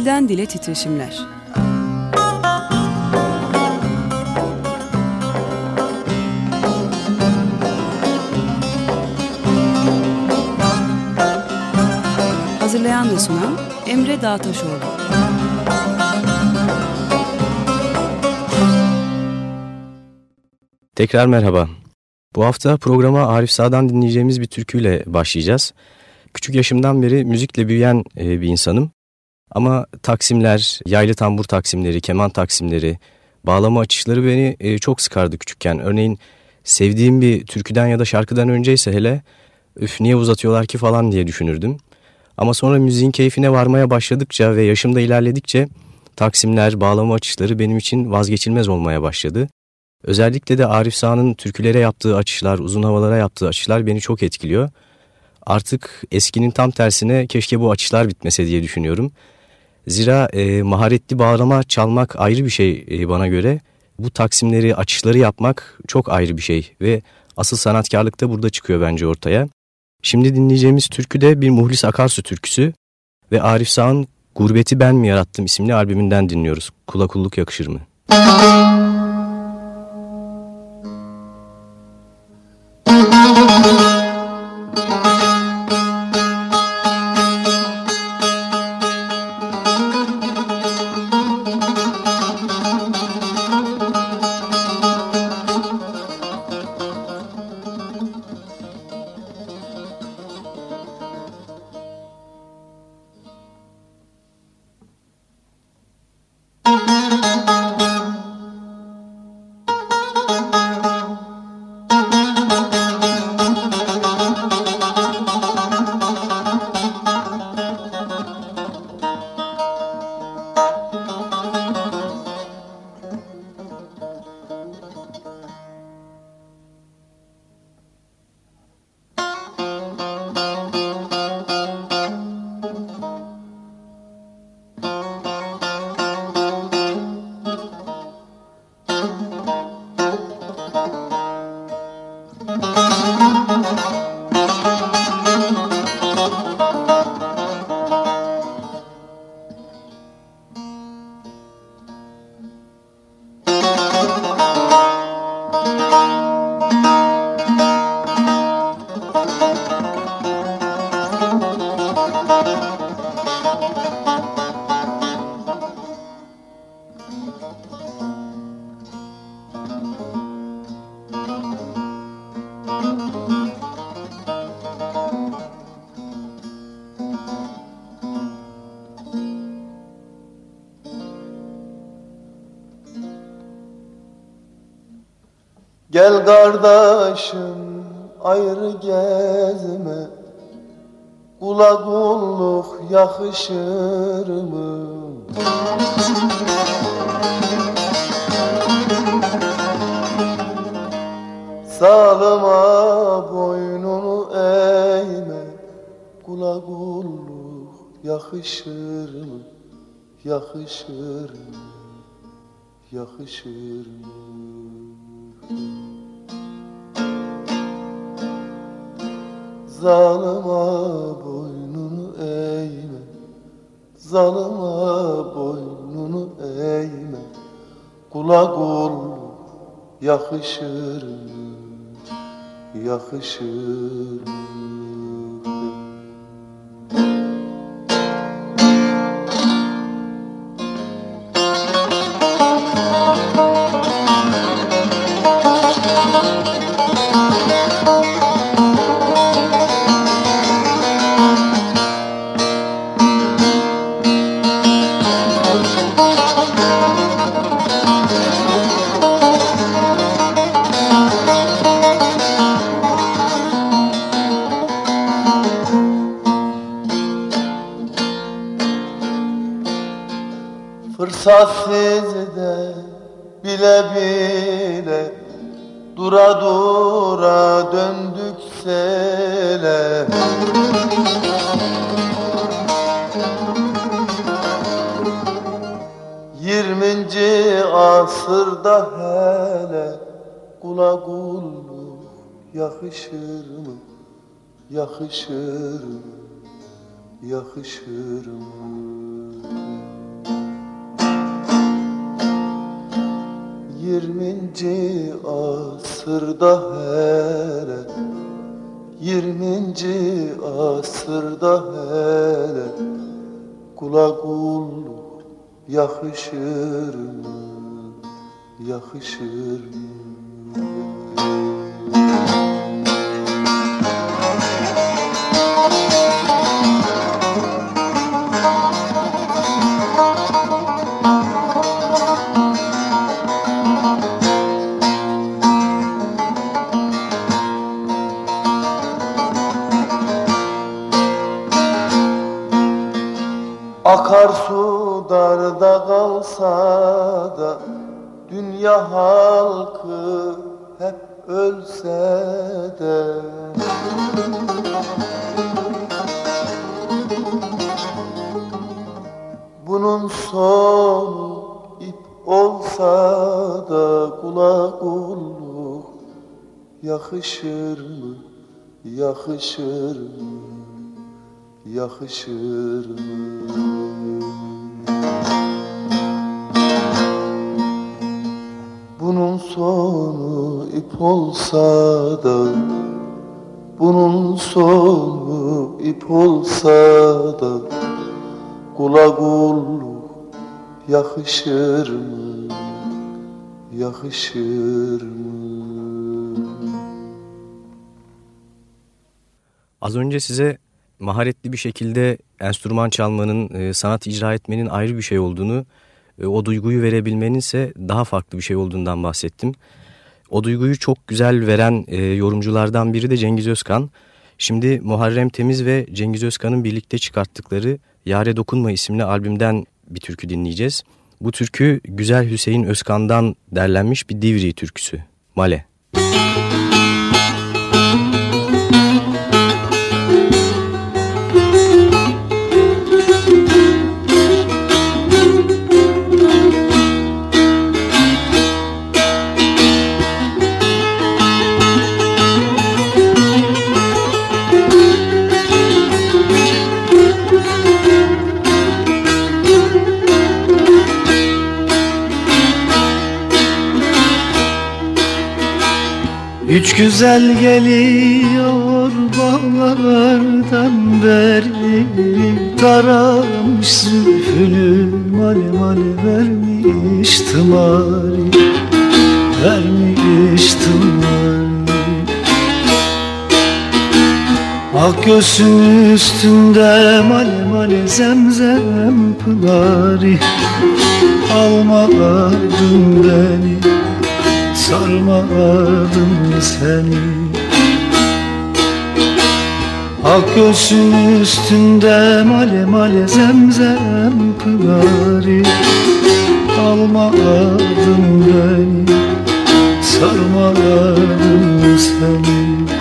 Dilden dile titreşimler. Hazırlayan ve sunan Emre Dağtaşoğlu. Tekrar merhaba. Bu hafta programa Arif Sağ'dan dinleyeceğimiz bir türküyle başlayacağız. Küçük yaşımdan beri müzikle büyüyen e, bir insanım. Ama taksimler, yaylı tambur taksimleri, keman taksimleri, bağlama açışları beni e, çok sıkardı küçükken. Örneğin sevdiğim bir türküden ya da şarkıdan önceyse hele üf niye uzatıyorlar ki falan diye düşünürdüm. Ama sonra müziğin keyfine varmaya başladıkça ve yaşımda ilerledikçe taksimler, bağlama açışları benim için vazgeçilmez olmaya başladı. Özellikle de Arif Sağ'ın türkülere yaptığı açışlar, uzun havalara yaptığı açışlar beni çok etkiliyor. Artık eskinin tam tersine keşke bu açışlar bitmese diye düşünüyorum. Zira e, maharetli bağlama çalmak ayrı bir şey e, bana göre. Bu taksimleri, açışları yapmak çok ayrı bir şey ve asıl sanatkarlık da burada çıkıyor bence ortaya. Şimdi dinleyeceğimiz türkü de bir Muhlis Akarsu türküsü ve Arif Sağ'ın Gurbeti Ben Mi Yarattım isimli albümünden dinliyoruz. Kula kulluk yakışır mı? Müzik kardeşim ayrı gezme Kula kulluk yakışır mı? Salıma boynunu eğme Kula kulluk yakışır mı? Yakışır mı? Yakışır mı? Zalıma boynunu eğme Zalıma boynunu eğme Kula kul yakışır mı? Yakışır mı? Dura dura döndük sele Yirminci asırda hele Kula kulluk yakışır mı? Yakışır mı? Yakışır mı? Yirminci asırda hele Yirminci asırda hele Kula kulluk yakışır mı? Yakışır mı? Yakışır mı, yakışır mı? Bunun sonu ip olsa da Bunun sonu ip olsa da Kula kulluk yakışır mı? Yakışır mı? Az önce size maharetli bir şekilde enstrüman çalmanın, e, sanat icra etmenin ayrı bir şey olduğunu, e, o duyguyu verebilmenin ise daha farklı bir şey olduğundan bahsettim. O duyguyu çok güzel veren e, yorumculardan biri de Cengiz Özkan. Şimdi Muharrem Temiz ve Cengiz Özkan'ın birlikte çıkarttıkları Yare Dokunma isimli albümden bir türkü dinleyeceğiz. Bu türkü Güzel Hüseyin Özkan'dan derlenmiş bir Divri türküsü. Male. Müzik Üç güzel geliyor bağlardan beri. Taramış zülfünü male male vermiş tımari Vermiş tımari Ak göğsün üstünde male male zemzem pınarı. Almadın beni sarmadım seni. Ak göğsün üstünde male male zemzem pınarı Almadım beni sarmadım seni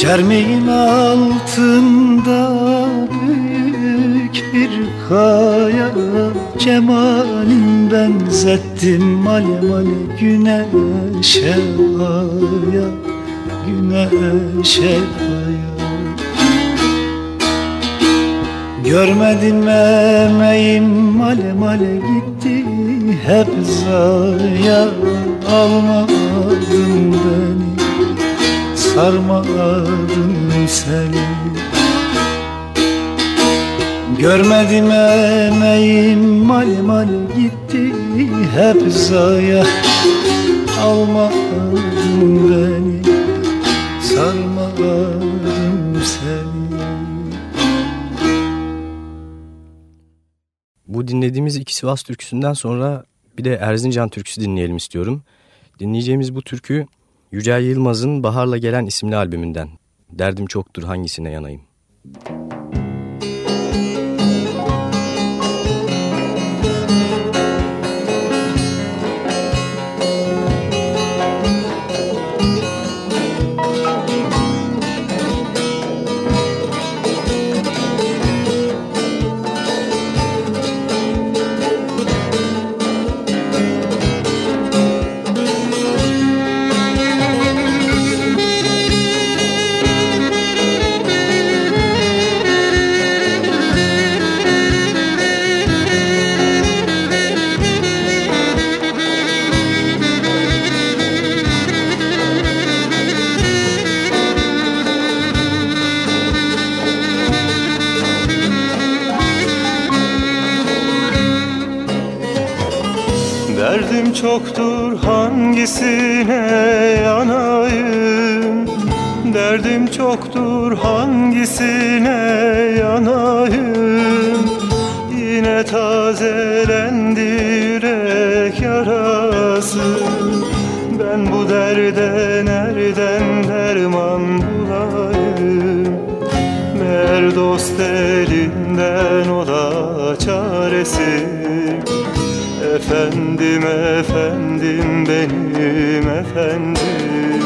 Sermeğin altında büyük bir kaya Cemalin benzettim male male güneşe aya Güneşe aya Görmedim emeğim? Male male gitti hep zaya. Almadın beni sarmadın seni. Görmedim emeğim mal mal gitti hep zaya. Almadın beni sarmadım seni. Bu dinlediğimiz iki Sivas türküsünden sonra bir de Erzincan türküsü dinleyelim istiyorum. Dinleyeceğimiz bu türkü Yücel Yılmaz'ın Baharla Gelen isimli albümünden. Derdim çoktur hangisine yanayım. Derdim çoktur hangisine yanayım? Derdim çoktur hangisine yanayım? Yine tazelendi yürek yarası. Ben bu derde nereden derman bulayım? Meğer dost elinden o da çaresi Efendim efendim benim efendim.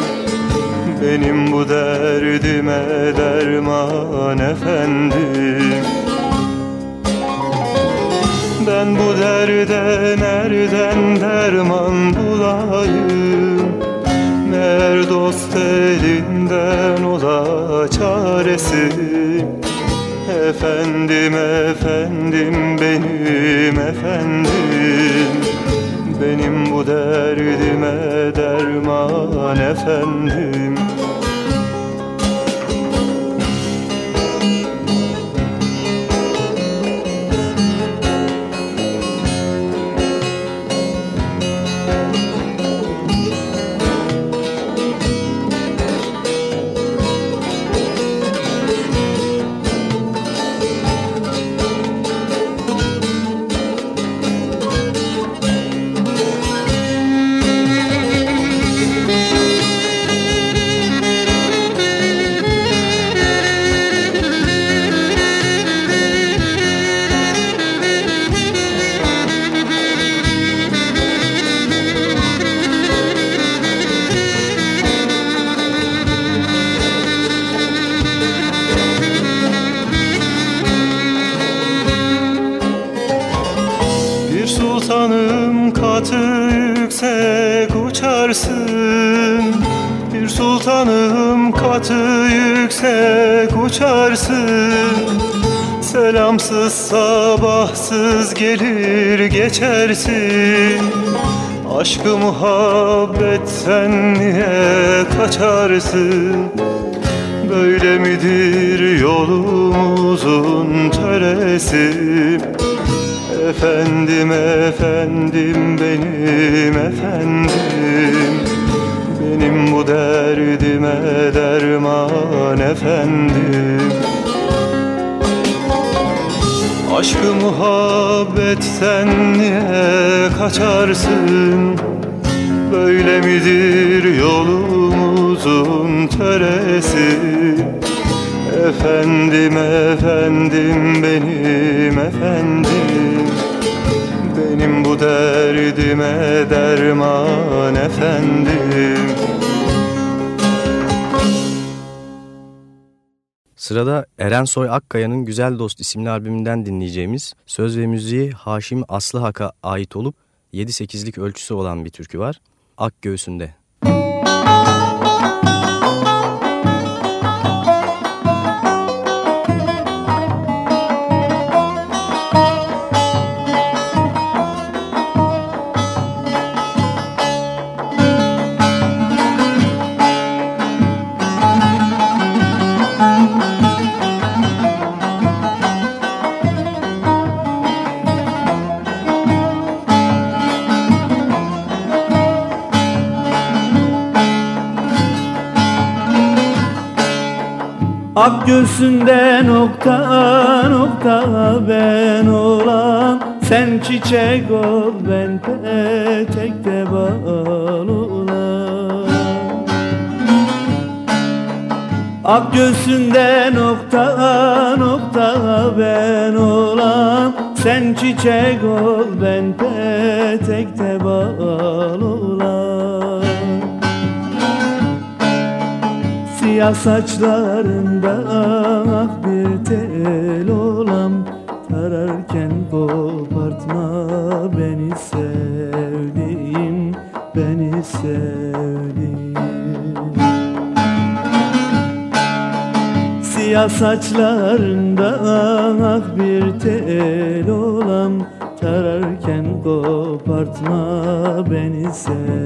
Benim bu derdime derman efendim. Ben bu derde nereden derman bulayım? Mer dost elinden ola çaresi Efendim efendim benim efendim. Benim bu derdime derman efendim geçersin. Aşkı muhabbetten niye kaçarsın? Böyle midir yolumuzun töresi Efendim efendim benim efendim. Benim bu derdime derman efendim Aşkı muhabbetten niye kaçarsın? Böyle midir yolumuzun töresi Efendim efendim benim efendim. Benim bu derdime derman efendim Sırada Erensoy Akkaya'nın Güzel Dost isimli albümünden dinleyeceğimiz söz ve müziği Haşim Aslıhak'a ait olup 7-8'lik ölçüsü olan bir türkü var. Ak Göğsünde. Ak göğsünde nokta nokta ben olan Sen çiçek ol ben petekte bal olan. Ak göğsünde nokta nokta ben olan Sen çiçek ol ben petekte Siyah saçlarında ak bir tel olam. Tararken kopartma beni sevdiğim Beni sevdiğim. Siyah saçlarında ak bir tel olam. Tararken kopartma beni sevdiğim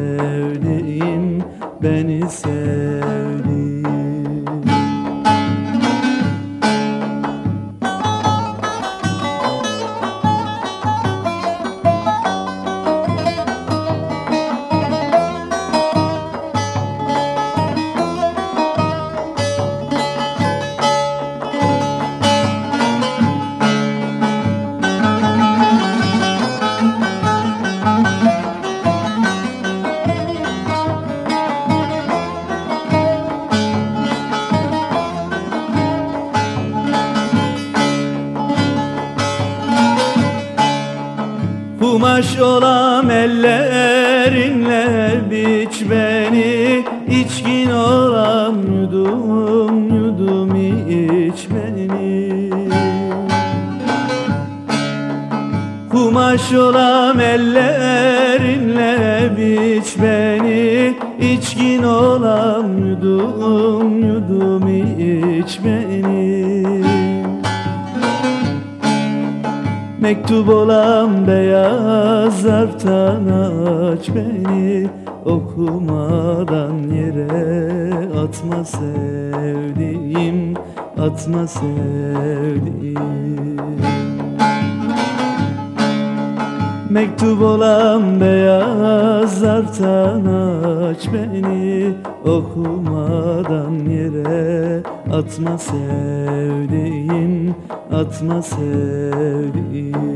beni Okumadan yere atma sevdiğim Atma sevdiğim. Mektup olan beyaz zarftan aç beni Okumadan yere atma sevdiğim Atma sevdiğim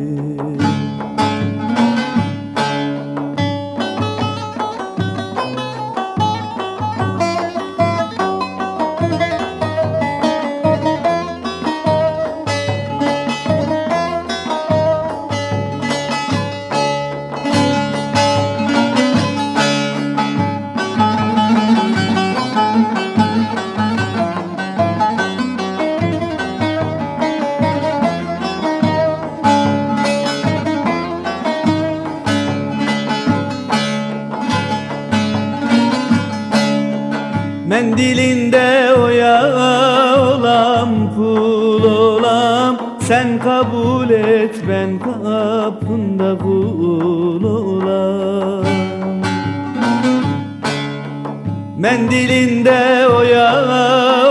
Sen kabul et ben kapında kul olam Mendilinde oya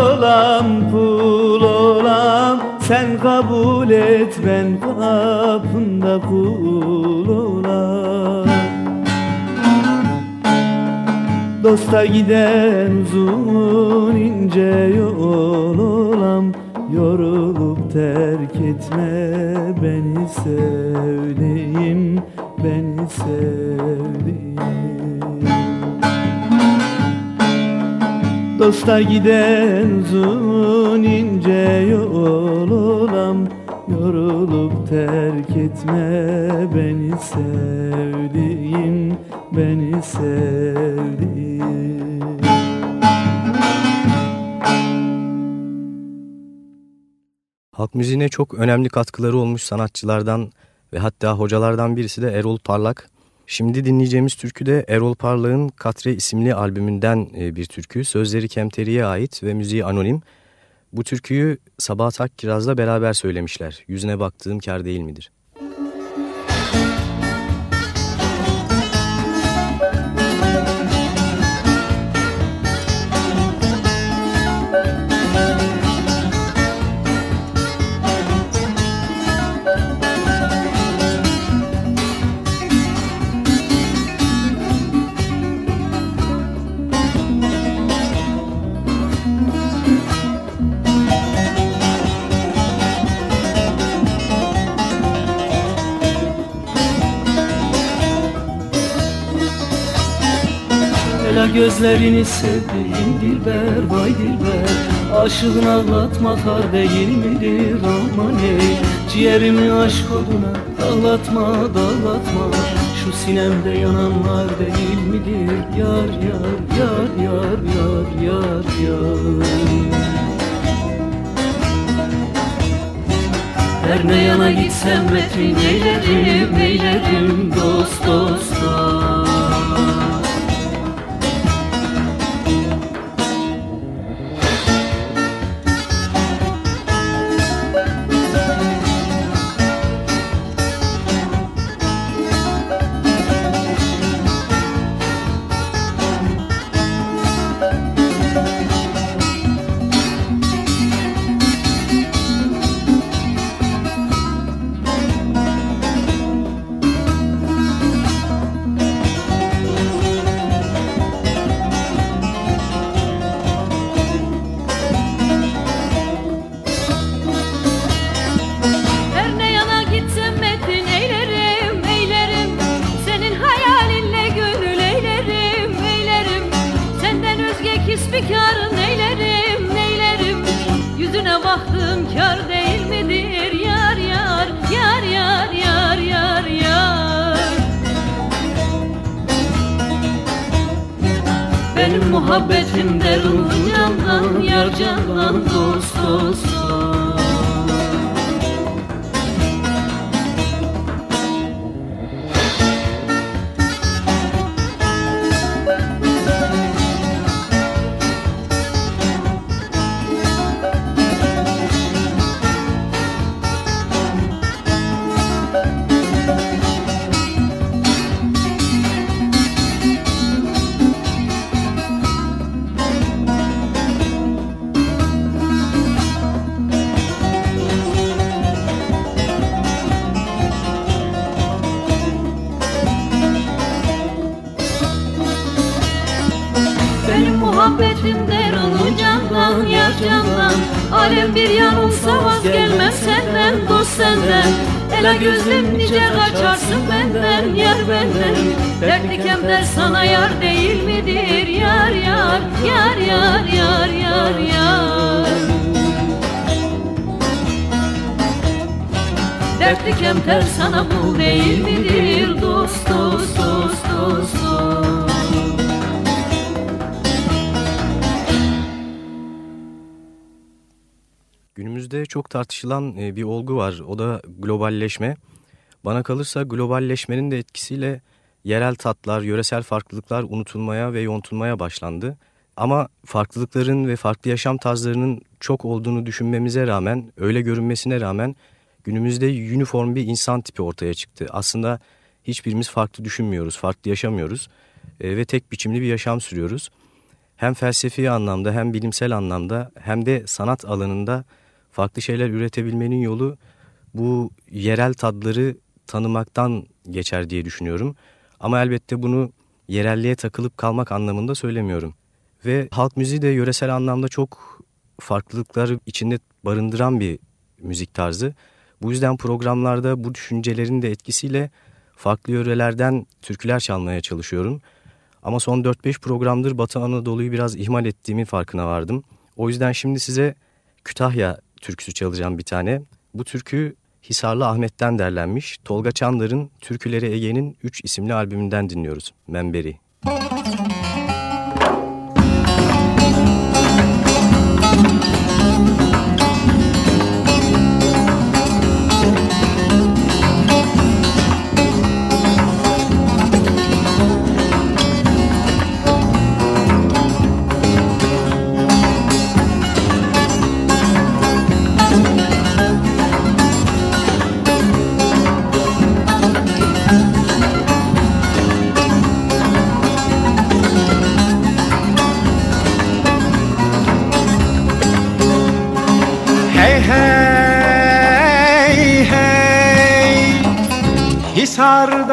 olam pul olam Sen kabul et ben kapında kul olam Dosta giden uzun ince yol olam Yorulup terk etme beni sevdiğim Beni sevdiğim. Dosta giden uzun ince yol olam Yorulup terk etme beni sevdiğim Beni sevdiğim Halk müziğine çok önemli katkıları olmuş sanatçılardan ve hatta hocalardan birisi de Erol Parlak. Şimdi dinleyeceğimiz türkü de Erol Parlak'ın Katre isimli albümünden e, bir türkü. Sözleri Kemteri'ye ait ve müziği anonim. Bu türküyü Sabahat Akkiraz'la beraber söylemişler. Yüzüne baktığım kar değil midir? Gözlerini sevdiğim dilber vay dilber. Aşığın ağlatma kar değil midir? Aman ey Ciğerimi aşk oduna dağlatma dağlatma. Şu sinemde yananlar değil midir? Yar yar yar yar yar yar yar. Her ne yana gitsem metrin eylerim eylerim dost dost dost muhabbetimde ruhu candan Yar candan dost dost Alem Ela gözüm nice kaçarsın benden yar benden. Dertli kemder sana yar değil midir? Yar yar Yar yar yar yar yar. Dertli kemter sana bu değil midir? Dost dost dost dost Çok tartışılan e, bir olgu var. O da globalleşme. Bana kalırsa globalleşmenin de etkisiyle yerel tatlar, yöresel farklılıklar unutulmaya ve yontulmaya başlandı. Ama farklılıkların ve farklı yaşam tarzlarının çok olduğunu düşünmemize rağmen, öyle görünmesine rağmen günümüzde uniform bir insan tipi ortaya çıktı. Aslında hiçbirimiz farklı düşünmüyoruz, farklı yaşamıyoruz e, ve tek biçimli bir yaşam sürüyoruz. Hem felsefi anlamda hem bilimsel anlamda hem de sanat alanında farklı şeyler üretebilmenin yolu bu yerel tadları tanımaktan geçer diye düşünüyorum. Ama elbette bunu yerelliğe takılıp kalmak anlamında söylemiyorum. Ve halk müziği de yöresel anlamda çok farklılıkları içinde barındıran bir müzik tarzı. Bu yüzden programlarda bu düşüncelerin de etkisiyle farklı yörelerden türküler çalmaya çalışıyorum. Ama son 4-5 programdır Batı Anadolu'yu biraz ihmal ettiğimin farkına vardım. O yüzden şimdi size Kütahya türküsü çalacağım bir tane. Bu türkü Hisarlı Ahmet'ten derlenmiş. Tolga Çandar'ın Türküleri Ege'nin 3 isimli albümünden dinliyoruz. Memberi. Müzik Diyor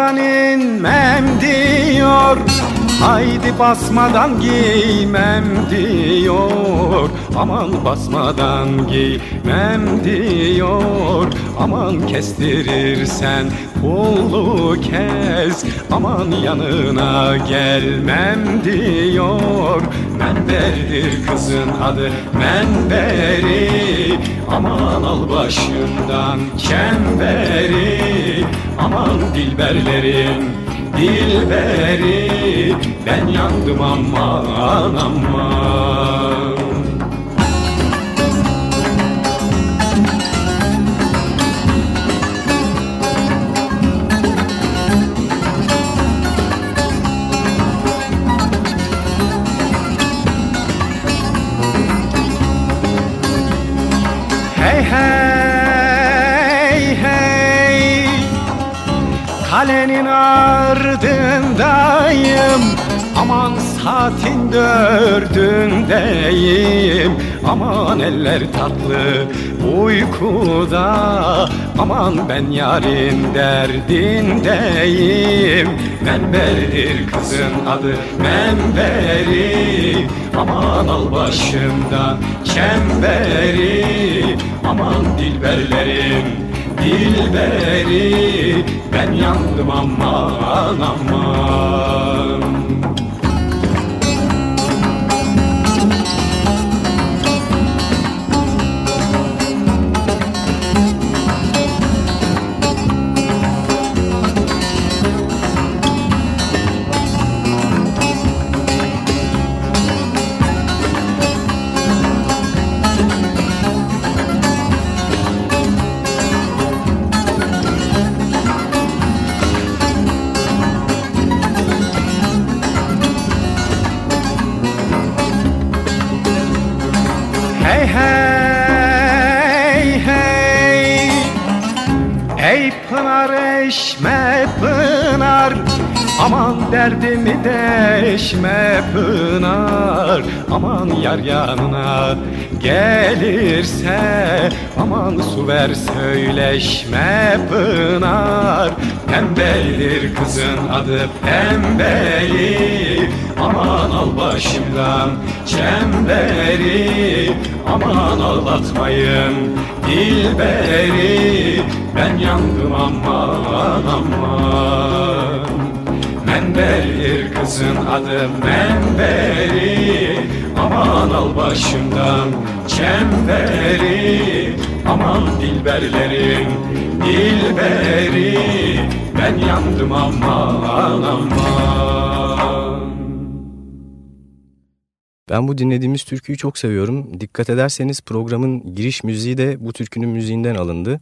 Haydi basmadan giymem diyor. Aman basmadan giymem diyor. Aman kestirirsen pullu kez Aman yanına gelmem diyor. Menberdir kızın adı Menberi. Aman al başından çemberi. Aman dilberlerin dilberi Ben yandım aman aman Kalenin ardındayım. Aman saatin dördündeyim. Aman eller tatlı uykuda. Aman ben yarın derdindeyim. Menberdir kızın adı Memberi Aman al başımdan çemberi. Aman dilberlerim dilberi Ben yandım aman aman Ey pınar eşme pınar. Aman derdimi deşme pınar. Aman yar yanına gelirse Aman su ver söyleşme pınar. Pembelidir kızın adı pembeli Aman al başımdan çemberi. Aman ağlatmayın dilberi Ben yandım aman aman. Menberdir kızın adı Memberi. Aman al başımdan çemberi. Aman dilberlerin dilberi. Ben yandım aman aman. Ben bu dinlediğimiz türküyü çok seviyorum. Dikkat ederseniz programın giriş müziği de bu türkünün müziğinden alındı.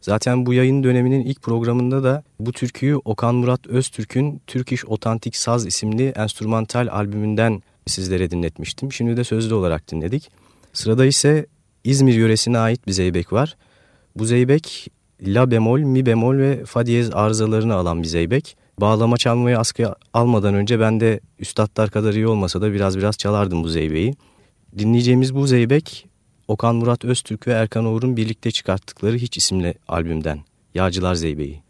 Zaten bu yayın döneminin ilk programında da bu türküyü Okan Murat Öztürk'ün Türk İş Otantik Saz isimli enstrümantal albümünden sizlere dinletmiştim. Şimdi de sözlü olarak dinledik. Sırada ise İzmir yöresine ait bir zeybek var. Bu zeybek la bemol, mi bemol ve fa diyez arızalarını alan bir zeybek. Bağlama çalmayı askıya almadan önce ben de üstadlar kadar iyi olmasa da biraz biraz çalardım bu zeybeği. Dinleyeceğimiz bu zeybek Okan Murat Öztürk ve Erkan Oğur'un birlikte çıkarttıkları Hiç isimli albümden Yağcılar Zeybeği.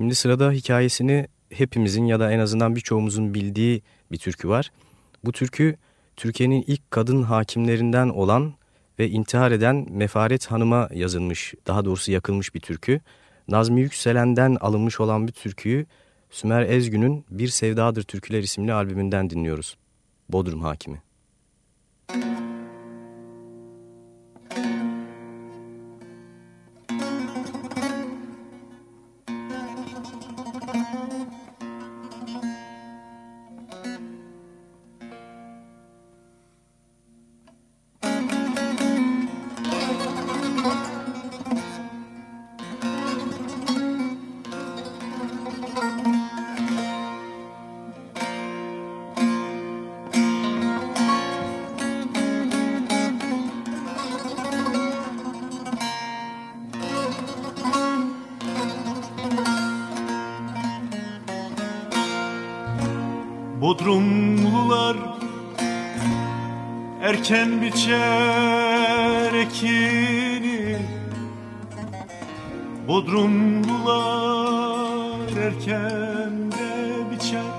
Şimdi sırada hikayesini hepimizin ya da en azından birçoğumuzun bildiği bir türkü var. Bu türkü Türkiye'nin ilk kadın hakimlerinden olan ve intihar eden Mefaret Hanım'a yazılmış, daha doğrusu yakılmış bir türkü. Nazmi Yükselen'den alınmış olan bir türküyü Sümer Ezgün'ün Bir Sevdadır Türküler isimli albümünden dinliyoruz. Bodrum Hakimi. Bodrumlular erken biçer ekini. Bodrumlular erken de biçer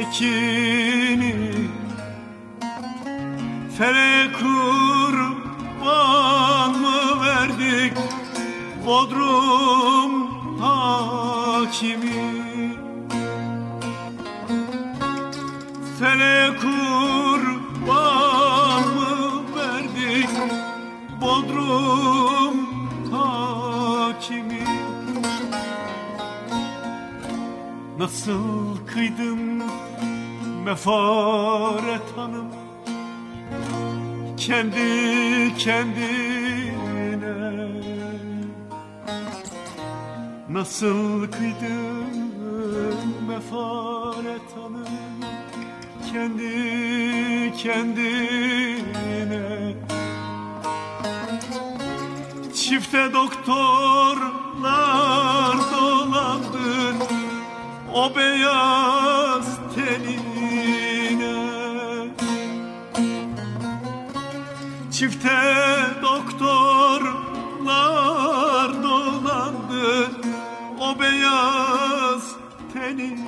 ekini. Fere kurban mı verdik Bodrum hakimi Nasıl kıydım mefaret hanım Kendi kendine. Nasıl kıydım mefaret hanım kendi kendine. Çifte doktorlar o beyaz tenine Çifte doktorlar dolandı. O beyaz tenine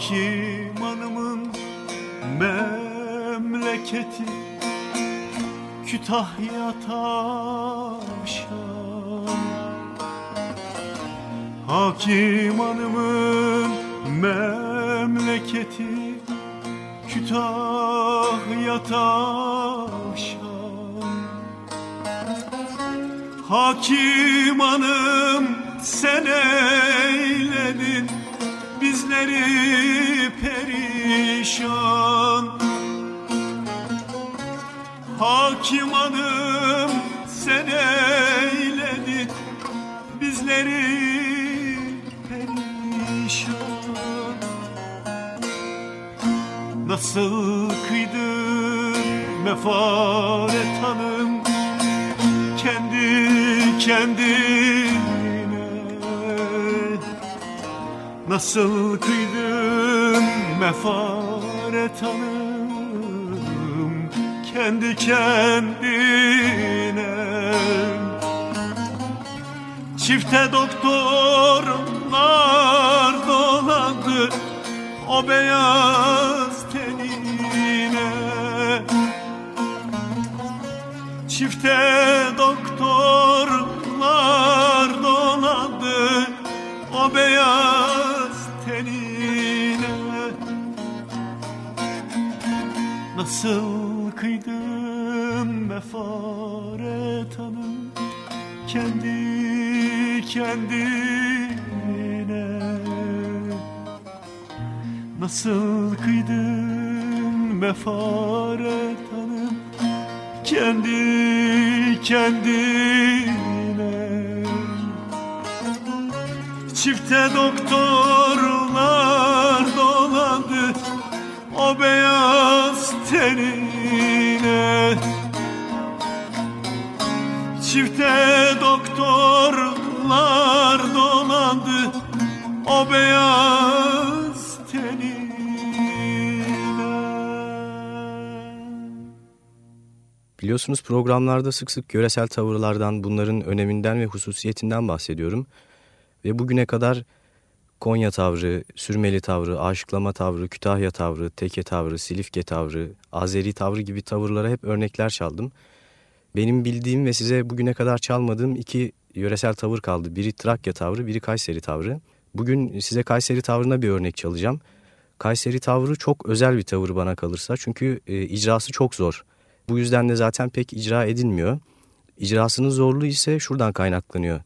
Hakim hanımın memleketi Kütahya tavşan. Hakim hanımın memleketi Kütahya tavşan. Hakim hanım sen eyledin bizleri perişan. Hakim hanım sen eyledin bizleri perişan. Nasıl kıydın mefaret Nasıl kıydın mefaret hanım kendi kendine? Çifte doktorlar dolandı o beyaz tenine. Çifte Nasıl kıydın mefaret hanım kendi kendine? Nasıl kıydın mefaret hanım kendi kendine? Çifte doktorlar dolan dolandı o beyaz tenine Çifte doktorlar dolandı o beyaz tenine Biliyorsunuz programlarda sık sık yöresel tavırlardan, bunların öneminden ve hususiyetinden bahsediyorum. Ve bugüne kadar Konya tavrı, Sürmeli tavrı, Aşıklama tavrı, Kütahya tavrı, Teke tavrı, Silifke tavrı, Azeri tavrı gibi tavırlara hep örnekler çaldım. Benim bildiğim ve size bugüne kadar çalmadığım iki yöresel tavır kaldı. Biri Trakya tavrı, biri Kayseri tavrı. Bugün size Kayseri tavrına bir örnek çalacağım. Kayseri tavrı çok özel bir tavır bana kalırsa çünkü e, icrası çok zor. Bu yüzden de zaten pek icra edilmiyor. İcrasının zorluğu ise şuradan kaynaklanıyor.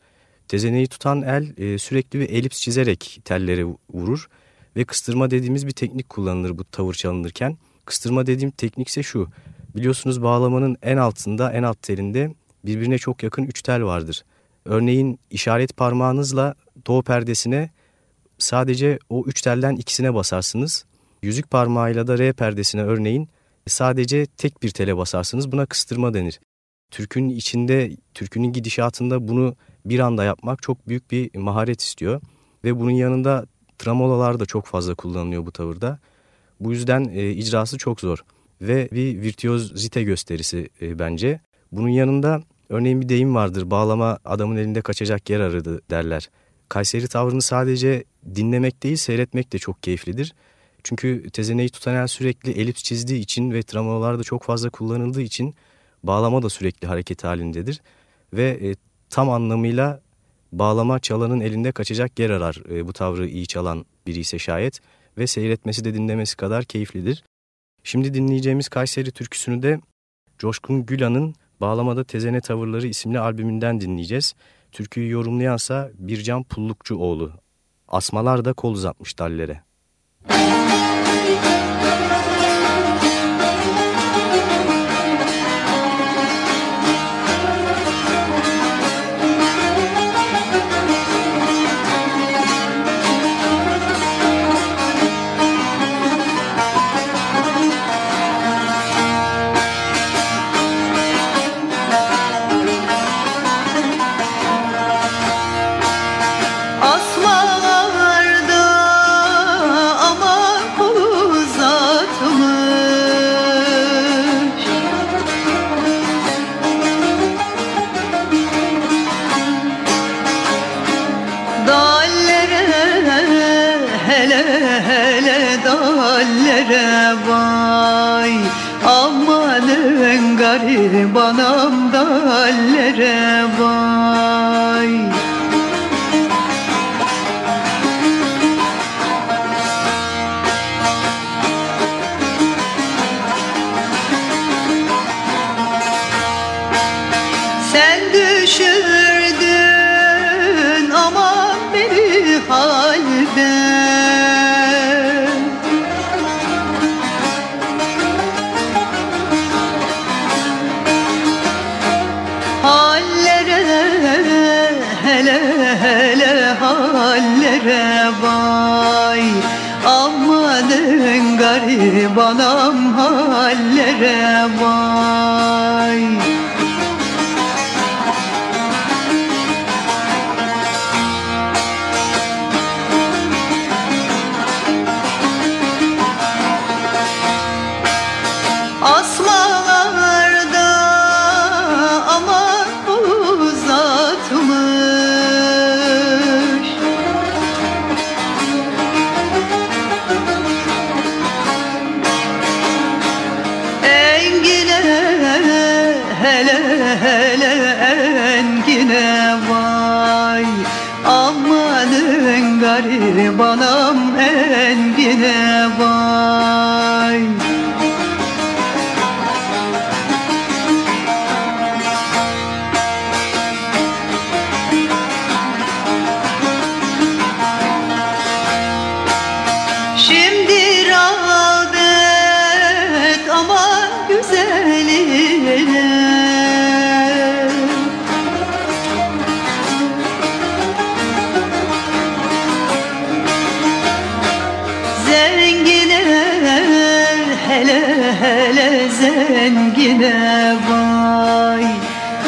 Tezeneyi tutan el e, sürekli bir elips çizerek telleri vurur ve kıstırma dediğimiz bir teknik kullanılır bu tavır çalınırken. Kıstırma dediğim teknik ise şu. Biliyorsunuz bağlamanın en altında, en alt telinde birbirine çok yakın üç tel vardır. Örneğin işaret parmağınızla doğu perdesine sadece o üç telden ikisine basarsınız. Yüzük parmağıyla da R perdesine örneğin sadece tek bir tele basarsınız. Buna kıstırma denir. Türkün içinde, türkünün gidişatında bunu bir anda yapmak çok büyük bir maharet istiyor. Ve bunun yanında tramolalar da çok fazla kullanılıyor bu tavırda. Bu yüzden e, icrası çok zor ve bir virtüozite gösterisi e, bence. Bunun yanında örneğin bir deyim vardır bağlama adamın elinde kaçacak yer aradı derler. Kayseri tavrını sadece dinlemek değil seyretmek de çok keyiflidir. Çünkü tezeneyi tutan el sürekli elips çizdiği için ve tramolalar da çok fazla kullanıldığı için bağlama da sürekli hareket halindedir. Ve e, tam anlamıyla bağlama çalanın elinde kaçacak yer arar e, bu tavrı iyi çalan biri ise şayet ve seyretmesi de dinlemesi kadar keyiflidir. Şimdi dinleyeceğimiz Kayseri türküsünü de Coşkun Gülan'ın Bağlamada Tezene Tavırları isimli albümünden dinleyeceğiz. Türküyü yorumlayansa Bircan Pullukçuoğlu. Asmalar da kol uzatmış dallere. Müzik garibanam dallere vay zengine vay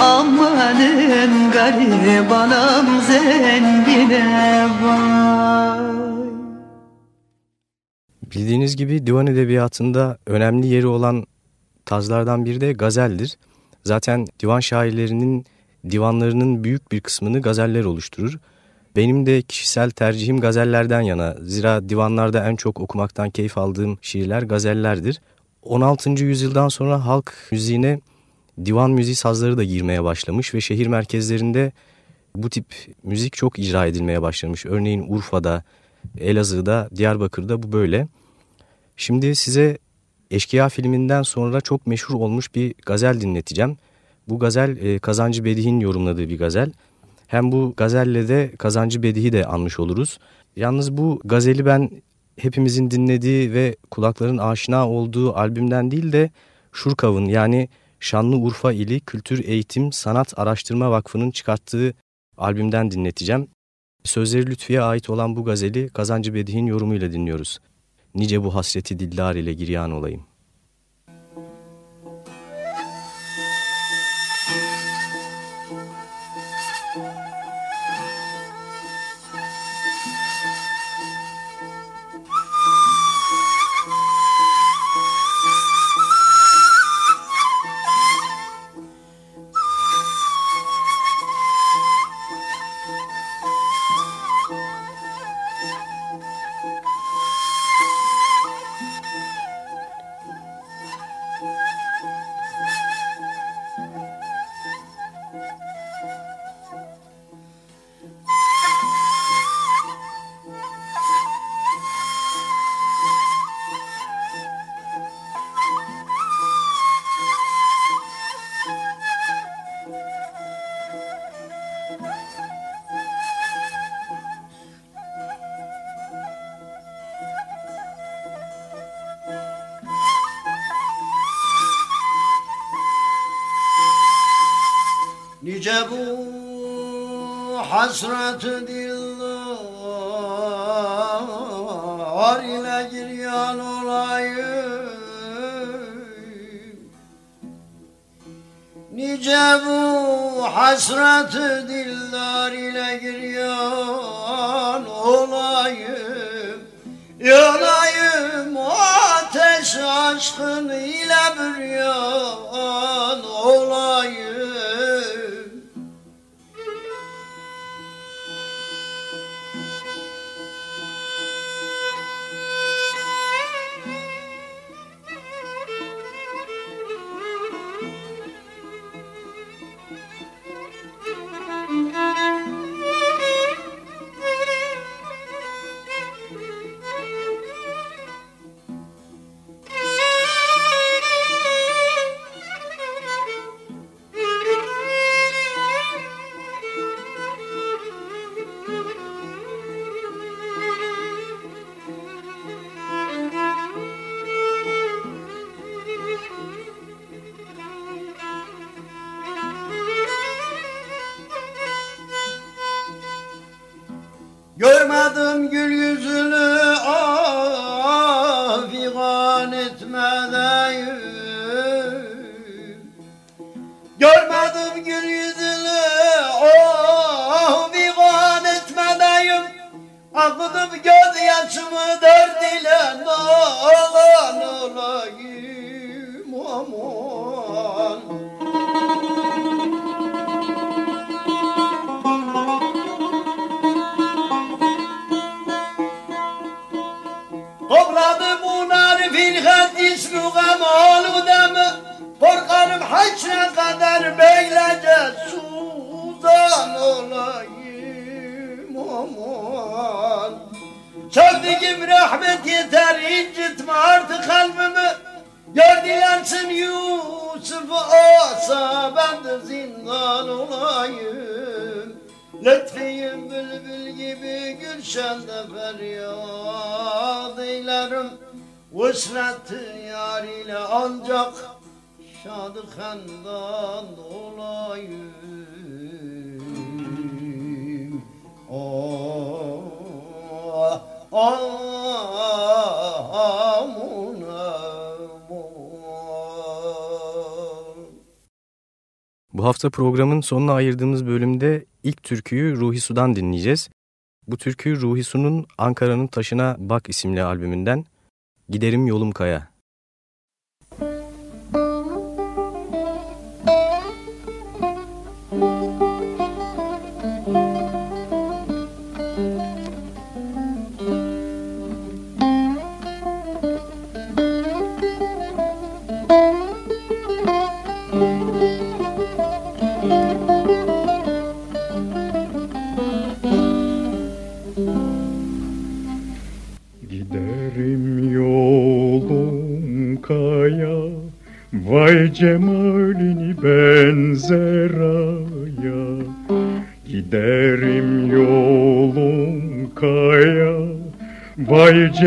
Amanın garibanam zengine vay Bildiğiniz gibi divan edebiyatında önemli yeri olan tazlardan biri de gazeldir. Zaten divan şairlerinin divanlarının büyük bir kısmını gazeller oluşturur. Benim de kişisel tercihim gazellerden yana. Zira divanlarda en çok okumaktan keyif aldığım şiirler gazellerdir. 16. yüzyıldan sonra halk müziğine divan müziği sazları da girmeye başlamış ve şehir merkezlerinde bu tip müzik çok icra edilmeye başlamış. Örneğin Urfa'da, Elazığ'da, Diyarbakır'da bu böyle. Şimdi size Eşkıya filminden sonra çok meşhur olmuş bir gazel dinleteceğim. Bu gazel e, Kazancı Bedih'in yorumladığı bir gazel. Hem bu gazelle de Kazancı Bedih'i de anmış oluruz. Yalnız bu gazeli ben hepimizin dinlediği ve kulakların aşina olduğu albümden değil de Şurkav'ın yani Şanlıurfa ili Kültür Eğitim Sanat Araştırma Vakfı'nın çıkarttığı albümden dinleteceğim. Sözleri Lütfi'ye ait olan bu gazeli Kazancı Bedih'in yorumuyla dinliyoruz. Nice bu hasreti dillar ile giryan olayım. Hasret Bu hafta programın sonuna ayırdığımız bölümde ilk türküyü Ruhi Su'dan dinleyeceğiz. Bu türkü Ruhi Su'nun Ankara'nın Taşına Bak isimli albümünden Giderim Yolum Kaya.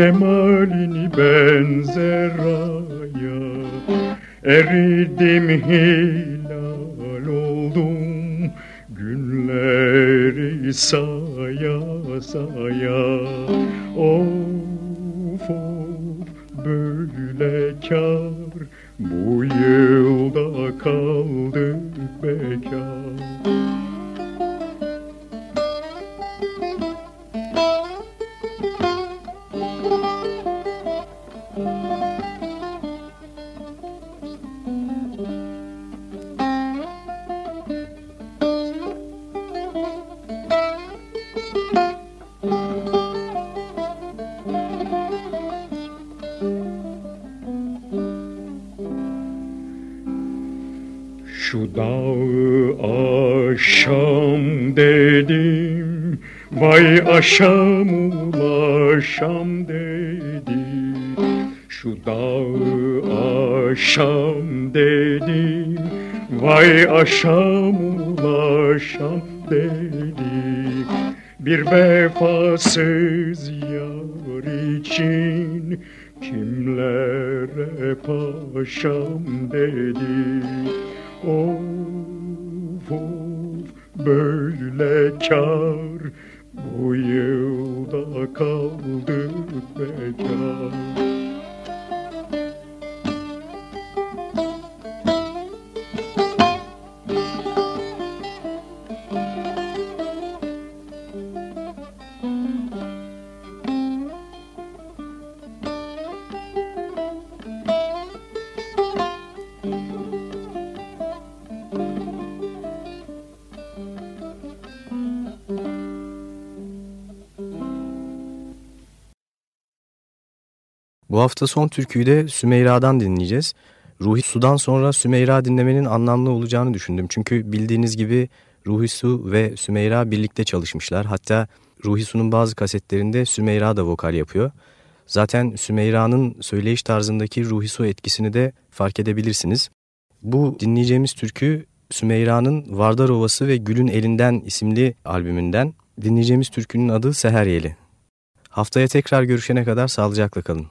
Cemalini benzer aya Eridim hilal Vay aşam ulaşam dedi Şu dağı aşam dedi Vay aşam ulaşam dedi Bir vefasız yar için Kimlere paşam dedi Of böyle kar bu yılda kaldık bekar Bu hafta son türküyü de Sümeyra'dan dinleyeceğiz. Ruhi Su'dan sonra Sümeyra dinlemenin anlamlı olacağını düşündüm. Çünkü bildiğiniz gibi Ruhi Su ve Sümeyra birlikte çalışmışlar. Hatta Ruhi Su'nun bazı kasetlerinde Sümeyra da vokal yapıyor. Zaten Sümeyra'nın söyleyiş tarzındaki Ruhi Su etkisini de fark edebilirsiniz. Bu dinleyeceğimiz türkü Sümeyra'nın Vardar Ovası ve Gül'ün Elinden isimli albümünden. Dinleyeceğimiz türkünün adı Seher Yeli. Haftaya tekrar görüşene kadar sağlıcakla kalın.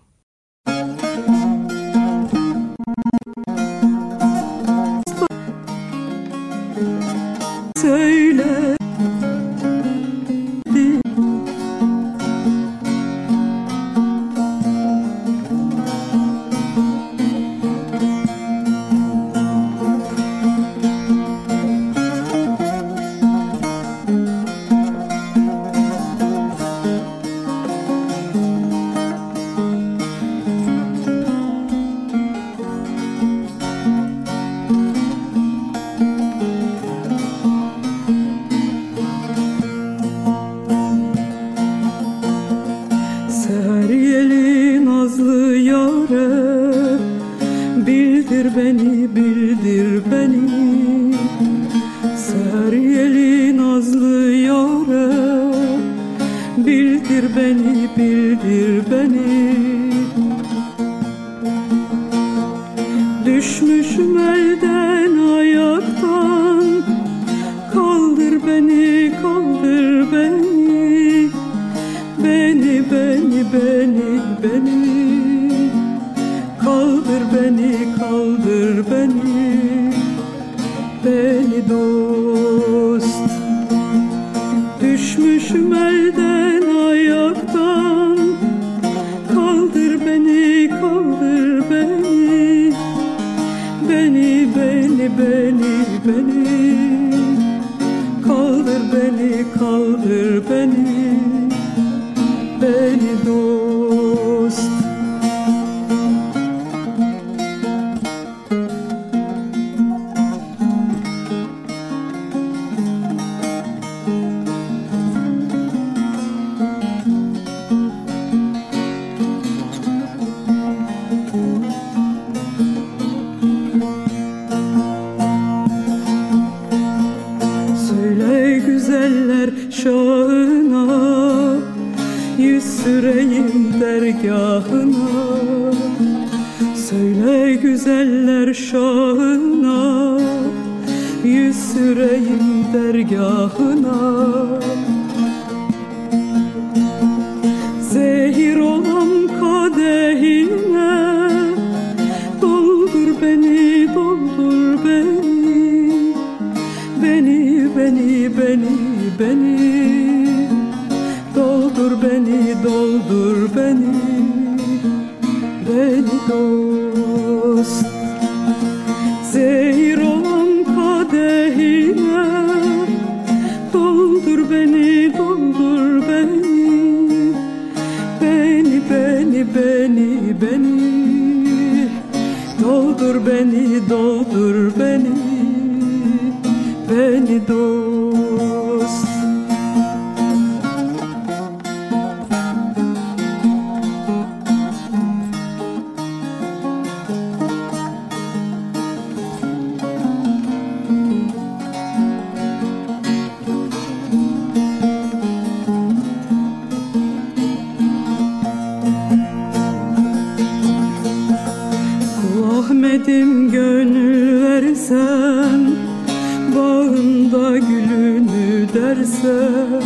versem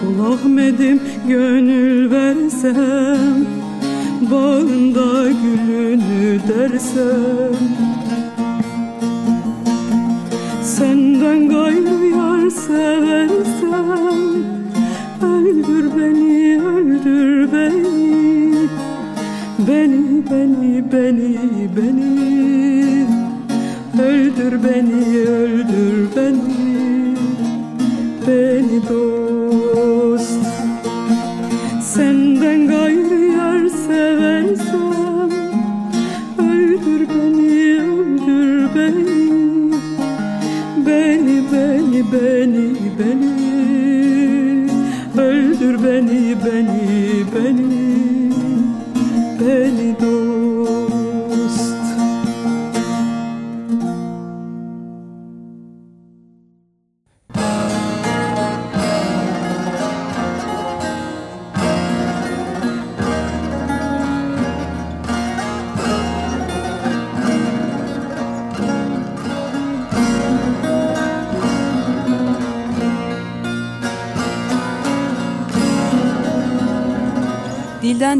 Kul Ahmet'im gönül versem Bağında gülünü dersem. Senden gayrı yar seversem Öldür beni, öldür beni. Beni, beni, beni, beni. Öldür beni, öldür